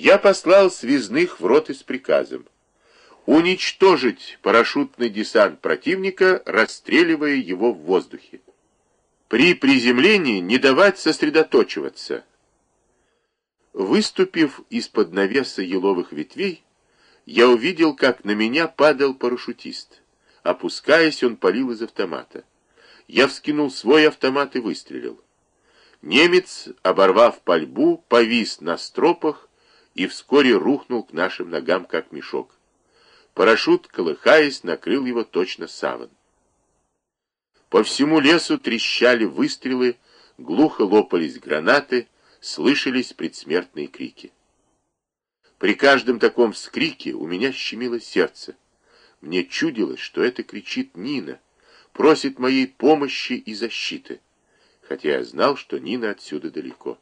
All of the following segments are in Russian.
Я послал связных в роты с приказом уничтожить парашютный десант противника, расстреливая его в воздухе. При приземлении не давать сосредоточиваться. Выступив из-под навеса еловых ветвей, я увидел, как на меня падал парашютист. Опускаясь, он палил из автомата. Я вскинул свой автомат и выстрелил. Немец, оборвав пальбу, повис на стропах и вскоре рухнул к нашим ногам, как мешок. Парашют, колыхаясь, накрыл его точно саван. По всему лесу трещали выстрелы, глухо лопались гранаты, слышались предсмертные крики. При каждом таком вскрике у меня щемило сердце. Мне чудилось, что это кричит Нина, просит моей помощи и защиты, хотя я знал, что Нина отсюда далеко.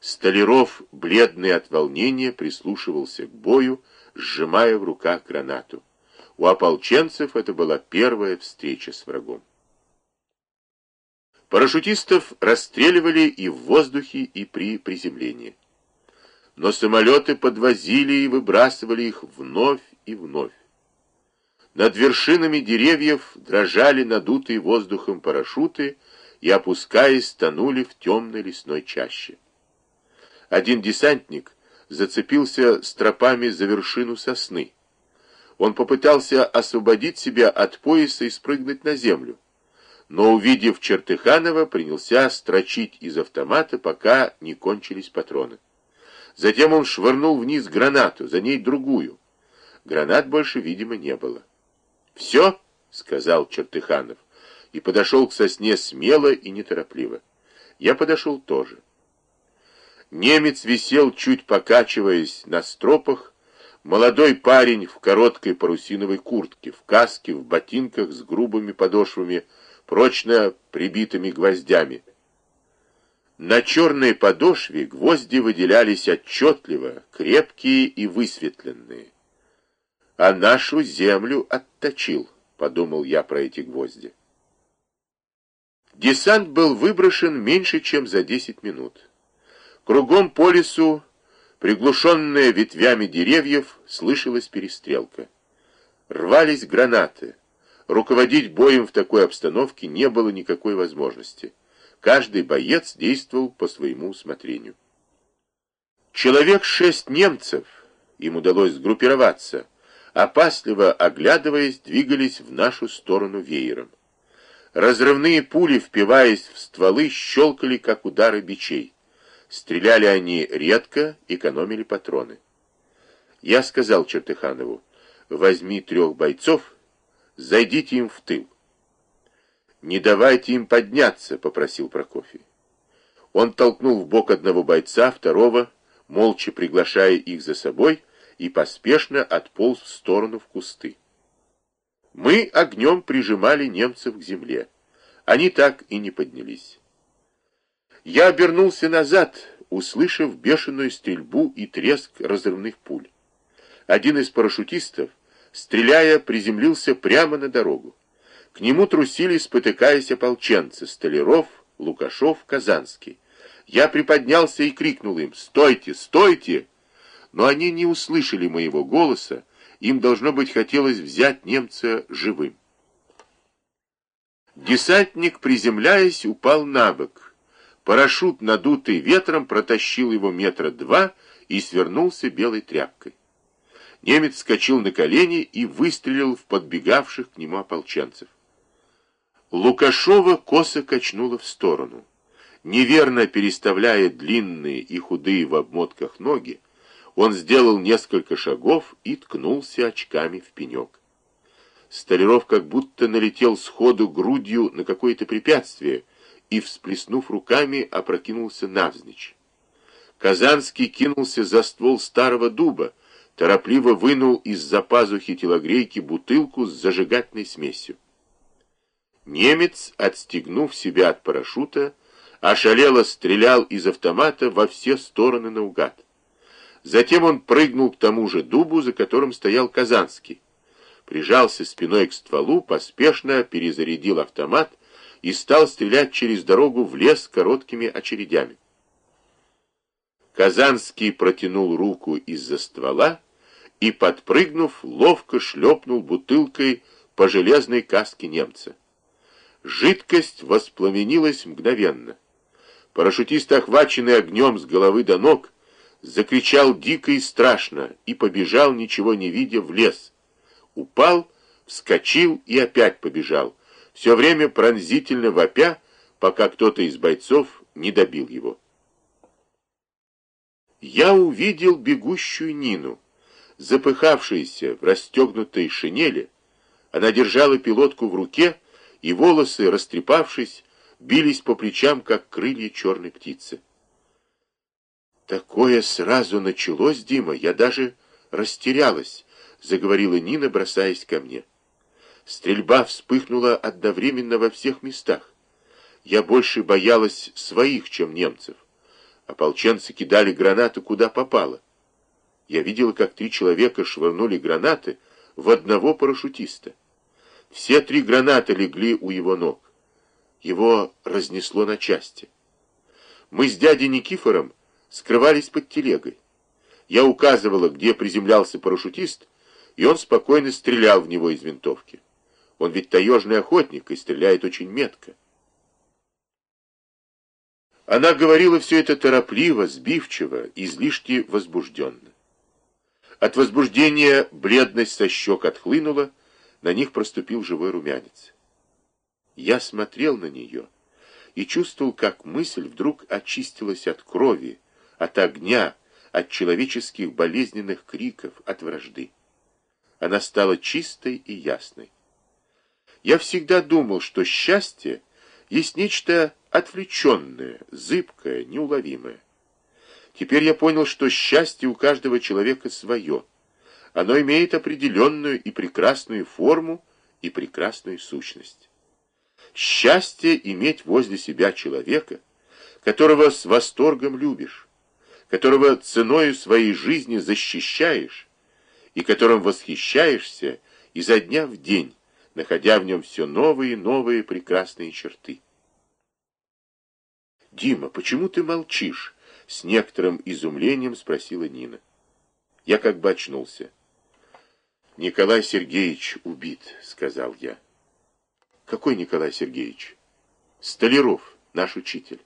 Столяров, бледный от волнения, прислушивался к бою, сжимая в руках гранату. У ополченцев это была первая встреча с врагом. Парашютистов расстреливали и в воздухе, и при приземлении. Но самолеты подвозили и выбрасывали их вновь и вновь. Над вершинами деревьев дрожали надутые воздухом парашюты и, опускаясь, тонули в темной лесной чаще. Один десантник зацепился стропами за вершину сосны. Он попытался освободить себя от пояса и спрыгнуть на землю, но, увидев Чертыханова, принялся строчить из автомата, пока не кончились патроны. Затем он швырнул вниз гранату, за ней другую. Гранат больше, видимо, не было. «Все?» — сказал Чертыханов, и подошел к сосне смело и неторопливо. Я подошел тоже. Немец висел, чуть покачиваясь на стропах, молодой парень в короткой парусиновой куртке, в каске, в ботинках с грубыми подошвами, прочно прибитыми гвоздями. На черной подошве гвозди выделялись отчетливо, крепкие и высветленные. «А нашу землю отточил», — подумал я про эти гвозди. Десант был выброшен меньше, чем за десять минут. Кругом по лесу, приглушенная ветвями деревьев, слышалась перестрелка. Рвались гранаты. Руководить боем в такой обстановке не было никакой возможности. Каждый боец действовал по своему усмотрению. Человек шесть немцев, им удалось сгруппироваться, опасливо оглядываясь, двигались в нашу сторону веером. Разрывные пули, впиваясь в стволы, щелкали, как удары бичей. Стреляли они редко, экономили патроны. Я сказал Чертыханову, возьми трех бойцов, зайдите им в тыл. «Не давайте им подняться», — попросил Прокофий. Он толкнул в бок одного бойца, второго, молча приглашая их за собой, и поспешно отполз в сторону в кусты. Мы огнем прижимали немцев к земле. Они так и не поднялись. Я обернулся назад, услышав бешеную стрельбу и треск разрывных пуль. Один из парашютистов, стреляя, приземлился прямо на дорогу. К нему трусили, спотыкаясь ополченцы, Столяров, Лукашов, Казанский. Я приподнялся и крикнул им «Стойте! Стойте!» Но они не услышали моего голоса, им, должно быть, хотелось взять немца живым. Десантник, приземляясь, упал на бок. Парашют, надутый ветром, протащил его метра два и свернулся белой тряпкой. Немец вскочил на колени и выстрелил в подбегавших к нему ополченцев. Лукашова косо качнула в сторону. Неверно переставляя длинные и худые в обмотках ноги, он сделал несколько шагов и ткнулся очками в пенек. Столяров как будто налетел сходу грудью на какое-то препятствие — и, всплеснув руками, опрокинулся навзничь. Казанский кинулся за ствол старого дуба, торопливо вынул из-за пазухи телогрейки бутылку с зажигательной смесью. Немец, отстегнув себя от парашюта, ошалело стрелял из автомата во все стороны наугад. Затем он прыгнул к тому же дубу, за которым стоял Казанский. Прижался спиной к стволу, поспешно перезарядил автомат и стал стрелять через дорогу в лес короткими очередями. Казанский протянул руку из-за ствола и, подпрыгнув, ловко шлепнул бутылкой по железной каске немца. Жидкость воспламенилась мгновенно. Парашютист, охваченный огнем с головы до ног, закричал дико и страшно и побежал, ничего не видя, в лес. Упал, вскочил и опять побежал, все время пронзительно вопя, пока кто-то из бойцов не добил его. Я увидел бегущую Нину, запыхавшаяся в расстегнутой шинели. Она держала пилотку в руке, и волосы, растрепавшись, бились по плечам, как крылья черной птицы. Такое сразу началось, Дима, я даже растерялась, заговорила Нина, бросаясь ко мне. Стрельба вспыхнула одновременно во всех местах. Я больше боялась своих, чем немцев. Ополченцы кидали гранаты куда попало. Я видела, как три человека швырнули гранаты в одного парашютиста. Все три гранаты легли у его ног. Его разнесло на части. Мы с дядей Никифором скрывались под телегой. Я указывала, где приземлялся парашютист, и он спокойно стрелял в него из винтовки. Он ведь таежный охотник и стреляет очень метко. Она говорила все это торопливо, сбивчиво, излишне возбужденно. От возбуждения бледность со щек отхлынула, на них проступил живой румянец. Я смотрел на нее и чувствовал, как мысль вдруг очистилась от крови, от огня, от человеческих болезненных криков, от вражды. Она стала чистой и ясной. Я всегда думал, что счастье есть нечто отвлеченное, зыбкое, неуловимое. Теперь я понял, что счастье у каждого человека свое. Оно имеет определенную и прекрасную форму и прекрасную сущность. Счастье иметь возле себя человека, которого с восторгом любишь, которого ценою своей жизни защищаешь и которым восхищаешься изо дня в день, находя в нем все новые и новые прекрасные черты. «Дима, почему ты молчишь?» — с некоторым изумлением спросила Нина. Я как бы очнулся. «Николай Сергеевич убит», — сказал я. «Какой Николай Сергеевич?» «Столяров, наш учитель».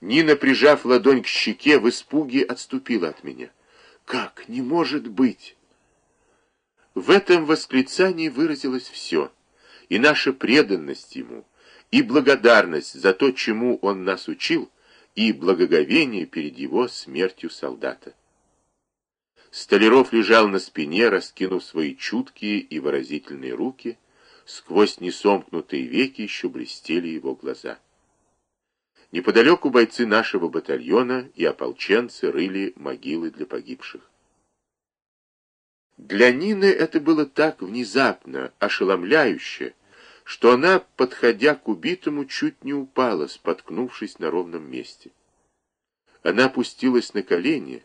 Нина, прижав ладонь к щеке, в испуге отступила от меня. «Как? Не может быть!» В этом восклицании выразилось все, и наша преданность ему, и благодарность за то, чему он нас учил, и благоговение перед его смертью солдата. Столяров лежал на спине, раскинув свои чуткие и выразительные руки, сквозь несомкнутые веки еще блестели его глаза. Неподалеку бойцы нашего батальона и ополченцы рыли могилы для погибших. Для Нины это было так внезапно, ошеломляюще, что она, подходя к убитому, чуть не упала, споткнувшись на ровном месте. Она опустилась на колени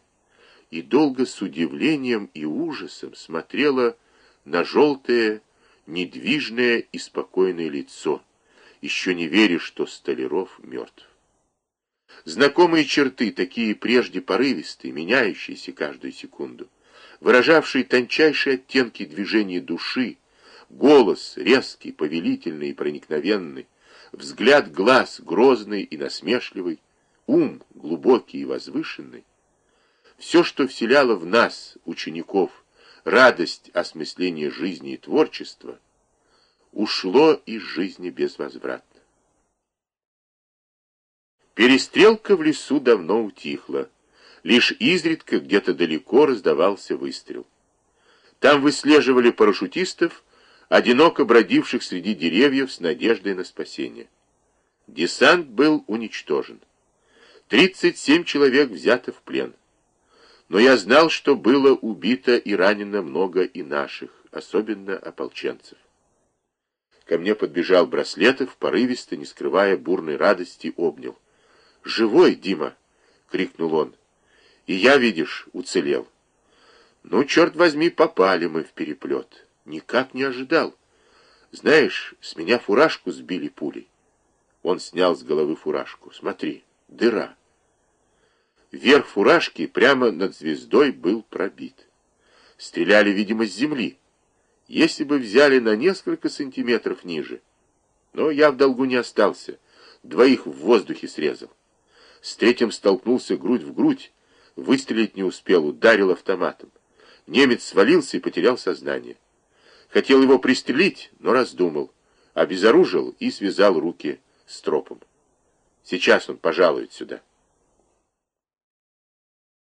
и долго с удивлением и ужасом смотрела на желтое, недвижное и спокойное лицо, еще не веря, что Столяров мертв. Знакомые черты, такие прежде порывистые, меняющиеся каждую секунду, выражавшие тончайшие оттенки движения души, Голос резкий, повелительный и проникновенный, взгляд глаз грозный и насмешливый, ум глубокий и возвышенный. Все, что вселяло в нас, учеников, радость осмысления жизни и творчества, ушло из жизни безвозвратно. Перестрелка в лесу давно утихла. Лишь изредка где-то далеко раздавался выстрел. Там выслеживали парашютистов, одиноко бродивших среди деревьев с надеждой на спасение. Десант был уничтожен. 37 человек взято в плен. Но я знал, что было убито и ранено много и наших, особенно ополченцев. Ко мне подбежал Браслетов, порывисто, не скрывая бурной радости, обнял. «Живой, Дима!» — крикнул он. «И я, видишь, уцелел. Ну, черт возьми, попали мы в переплет». Никак не ожидал. Знаешь, с меня фуражку сбили пулей. Он снял с головы фуражку. Смотри, дыра. Верх фуражки прямо над звездой был пробит. Стреляли, видимо, с земли. Если бы взяли на несколько сантиметров ниже. Но я в долгу не остался. Двоих в воздухе срезал. С третьим столкнулся грудь в грудь. Выстрелить не успел, ударил автоматом. Немец свалился и потерял сознание. Хотел его пристрелить, но раздумал. Обезоружил и связал руки стропом. Сейчас он пожалует сюда.